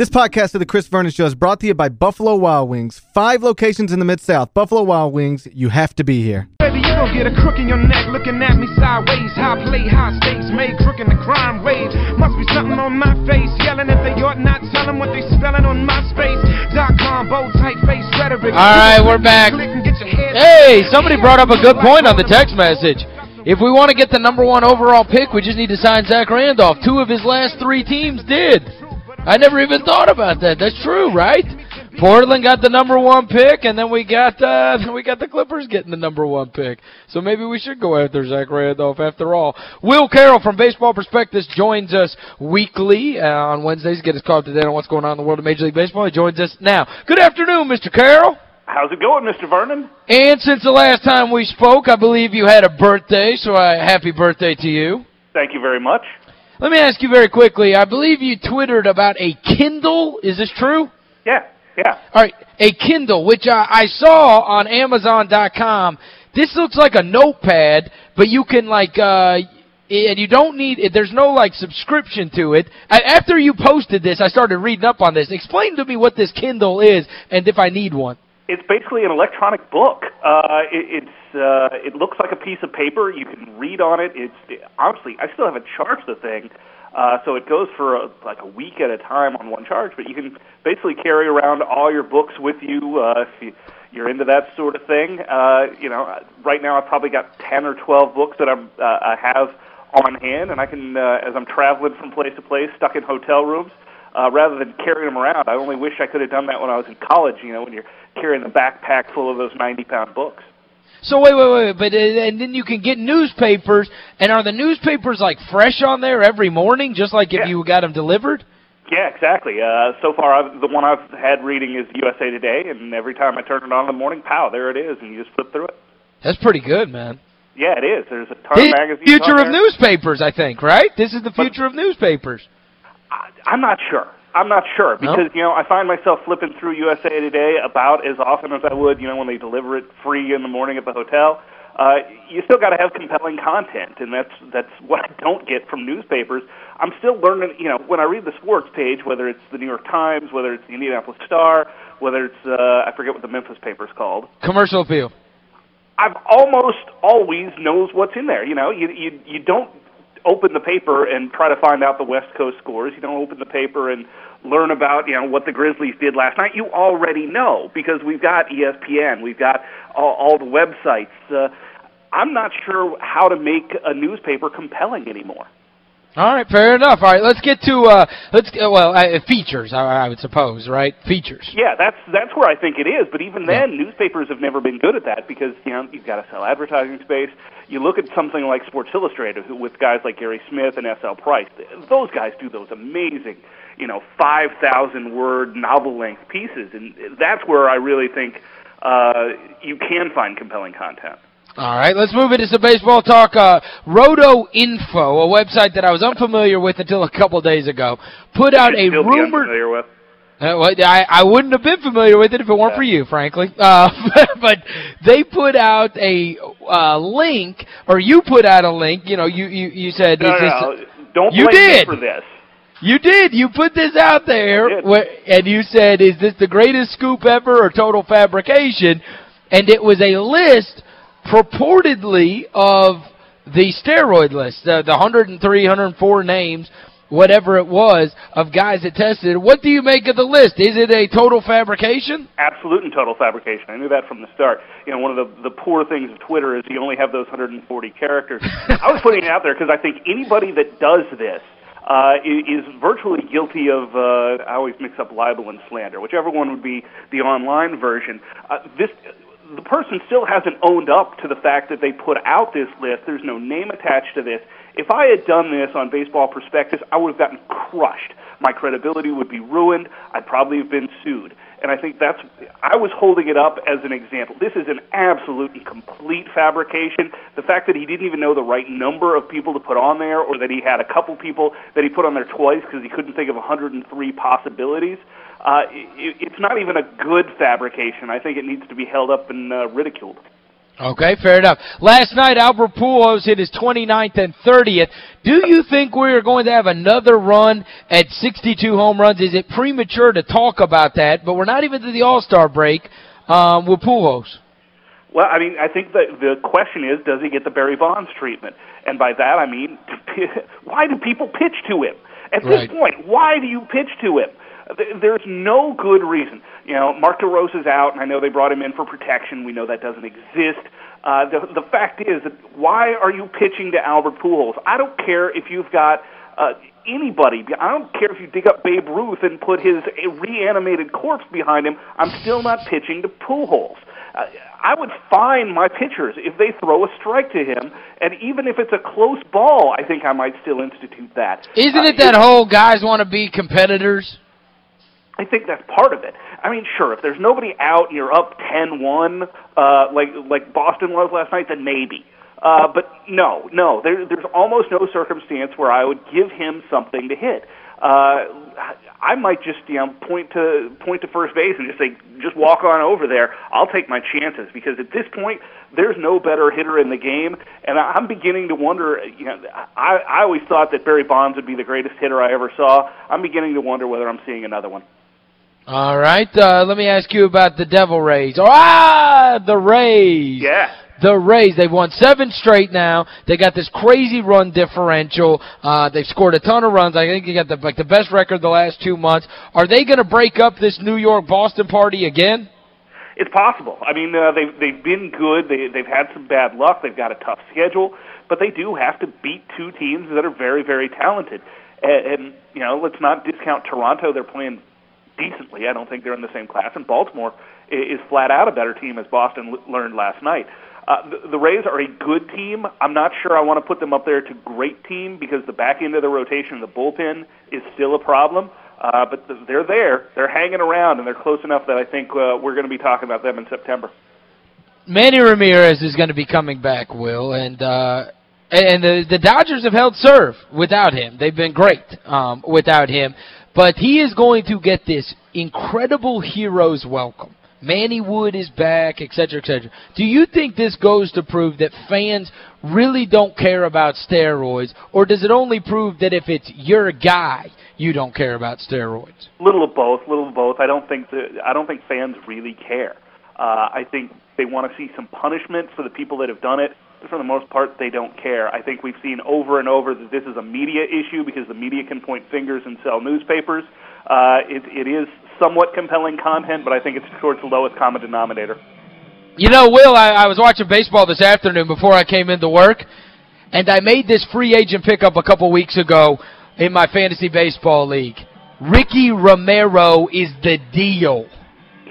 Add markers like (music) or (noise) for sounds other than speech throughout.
This podcast of the Chris Vernon Show is brought to you by Buffalo Wild Wings. Five locations in the Mid-South. Buffalo Wild Wings, you have to be here. Baby, you gon' get a crook in your neck looking at me sideways. High play, high stakes, made crook in the crime wave. Must be something on my face, yelling if they ought not tell them what they spelling on MySpace. Dot com, bow tight face rhetoric. All right, we're back. Hey, somebody brought up a good point on the text message. If we want to get the number one overall pick, we just need to sign Zach Randolph. Two of his last three teams did. I never even thought about that. That's true, right? Portland got the number one pick, and then we got uh, (laughs) we got the Clippers getting the number one pick. So maybe we should go after Zach Randolph after all. Will Carroll from Baseball Prospectus joins us weekly uh, on Wednesdays. Get us caught up to date on what's going on in the world of Major League Baseball. He joins us now. Good afternoon, Mr. Carroll. How's it going, Mr. Vernon? And since the last time we spoke, I believe you had a birthday, so I, happy birthday to you. Thank you very much. Let me ask you very quickly. I believe you twittered about a Kindle. Is this true? Yeah, yeah. All right, a Kindle, which I, I saw on Amazon.com. This looks like a notepad, but you can, like, uh, and you don't need, it there's no, like, subscription to it. After you posted this, I started reading up on this. Explain to me what this Kindle is and if I need one. It's basically an electronic book. Uh, it, it's uh, it looks like a piece of paper. You can read on it. It's it, honestly, I still haven't charged the thing, uh, so it goes for a, like a week at a time on one charge. But you can basically carry around all your books with you uh, if you, you're into that sort of thing. Uh, you know, right now I've probably got ten or twelve books that I'm uh, I have on hand, and I can uh, as I'm traveling from place to place, stuck in hotel rooms uh, rather than carrying them around. I only wish I could have done that when I was in college, you know, when you're carrying a backpack full of those 90-pound books. So wait, wait, wait, but uh, and then you can get newspapers, and are the newspapers like fresh on there every morning, just like if yeah. you got them delivered? Yeah, exactly. Uh, so far, I've, the one I've had reading is USA Today, and every time I turn it on in the morning, pow, there it is, and you just flip through it. That's pretty good, man. Yeah, it is. There's a ton the of magazines future of newspapers, I think, right? This is the future but, of newspapers. I'm not sure. I'm not sure because you know I find myself flipping through USA Today about as often as I would you know when they deliver it free in the morning at the hotel. Uh, you still got to have compelling content, and that's that's what I don't get from newspapers. I'm still learning. You know, when I read the sports page, whether it's the New York Times, whether it's the Indianapolis Star, whether it's uh, I forget what the Memphis paper's called. Commercial appeal. I've almost always knows what's in there. You know, you you you don't open the paper and try to find out the West Coast scores. You don't open the paper and learn about you know what the Grizzlies did last night. You already know because we've got ESPN, we've got all, all the websites. Uh, I'm not sure how to make a newspaper compelling anymore. All right, fair enough. All right, let's get to uh let's uh, well, uh, features, I, I would suppose, right? Features. Yeah, that's that's where I think it is, but even then yeah. newspapers have never been good at that because, you know, you've got to sell advertising space. You look at something like Sports Illustrated with guys like Gary Smith and S.L. Price. Those guys do those amazing, you know, 5,000 word novel length pieces and that's where I really think uh you can find compelling content. All right, let's move into some baseball talk. Uh, Roto Info, a website that I was unfamiliar with until a couple days ago, put out a rumor. Uh, well, I, I wouldn't have been familiar with it if it weren't yeah. for you, frankly. Uh, (laughs) but they put out a uh, link, or you put out a link. You know, you you, you said... No, no, no. Don't you did. for this. You did. You put this out there, where, and you said, is this the greatest scoop ever or total fabrication? And it was a list purportedly of the steroid list, the, the 103, 104 names, whatever it was, of guys that tested. What do you make of the list? Is it a total fabrication? Absolute and total fabrication. I knew that from the start. You know, one of the, the poor things of Twitter is you only have those 140 characters. (laughs) I was putting it out there because I think anybody that does this uh, is virtually guilty of, uh, I always mix up libel and slander, whichever one would be the online version. Uh, this the person still hasn't owned up to the fact that they put out this list. There's no name attached to this. If I had done this on Baseball Prospectus, I would have gotten crushed. My credibility would be ruined. I'd probably have been sued. And I think that's, I was holding it up as an example. This is an absolute and complete fabrication. The fact that he didn't even know the right number of people to put on there, or that he had a couple people that he put on there twice because he couldn't think of 103 possibilities, uh, it, it's not even a good fabrication. I think it needs to be held up and uh, ridiculed. Okay, fair enough. Last night, Albert Pujols hit his 29th and 30th. Do you think we're going to have another run at 62 home runs? Is it premature to talk about that? But we're not even to the All-Star break um, with Pujols. Well, I mean, I think the the question is, does he get the Barry Bonds treatment? And by that, I mean, (laughs) why do people pitch to him? At right. this point, why do you pitch to him? There's no good reason. You know, Mark DeRosa's out, and I know they brought him in for protection. We know that doesn't exist. Uh, the the fact is that why are you pitching to Albert Pujols? I don't care if you've got uh, anybody. I don't care if you dig up Babe Ruth and put his reanimated corpse behind him. I'm still not pitching to Pujols. Uh, I would fine my pitchers if they throw a strike to him, and even if it's a close ball, I think I might still institute that. Isn't uh, it that whole guys want to be competitors? I think that's part of it. I mean, sure, if there's nobody out and you're up 10-1, uh, like like Boston was last night, then maybe. Uh, but no, no, there, there's almost no circumstance where I would give him something to hit. Uh, I might just you know point to point to first base and just say just walk on over there. I'll take my chances because at this point there's no better hitter in the game, and I'm beginning to wonder. You know, I I always thought that Barry Bonds would be the greatest hitter I ever saw. I'm beginning to wonder whether I'm seeing another one. All right, uh, let me ask you about the Devil Rays. Ah, the Rays. Yeah the Rays. They've won seven straight now. They got this crazy run differential. Uh, they've scored a ton of runs. I think they got the, like the best record the last two months. Are they going to break up this New York-Boston party again? It's possible. I mean, uh, they've, they've been good. They, they've had some bad luck. They've got a tough schedule. But they do have to beat two teams that are very, very talented. And, and you know, let's not discount Toronto. They're playing decently. I don't think they're in the same class. And Baltimore is flat out a better team, as Boston learned last night. Uh, the, the Rays are a good team. I'm not sure I want to put them up there to great team because the back end of the rotation, the bullpen, is still a problem. Uh, but the, they're there. They're hanging around, and they're close enough that I think uh, we're going to be talking about them in September. Manny Ramirez is going to be coming back, Will, and uh, and the, the Dodgers have held serve without him. They've been great um, without him. But he is going to get this incredible hero's welcome. Manny Wood is back, etc., etc. Do you think this goes to prove that fans really don't care about steroids, or does it only prove that if it's your guy, you don't care about steroids? Little of both, little of both. I don't think the, I don't think fans really care. Uh, I think they want to see some punishment for the people that have done it. For the most part, they don't care. I think we've seen over and over that this is a media issue because the media can point fingers and sell newspapers. Uh, it, it is somewhat compelling content, but I think it's towards the lowest common denominator. You know, Will, I, I was watching baseball this afternoon before I came into work, and I made this free agent pickup a couple weeks ago in my fantasy baseball league. Ricky Romero is the deal.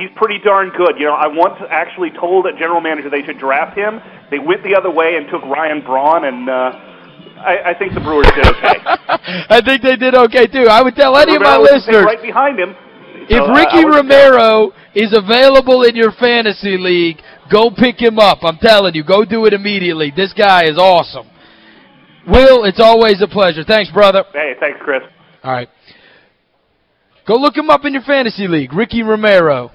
He's pretty darn good. You know, I once actually told a general manager they should draft him. They went the other way and took Ryan Braun, and uh, I, I think the Brewers did okay. (laughs) I think they did okay, too. I would tell any Romero of my listeners. right behind him. If so, Ricky Romero is available in your fantasy league, go pick him up. I'm telling you, go do it immediately. This guy is awesome. Will, it's always a pleasure. Thanks, brother. Hey, thanks, Chris. All right. Go look him up in your fantasy league, Ricky Romero.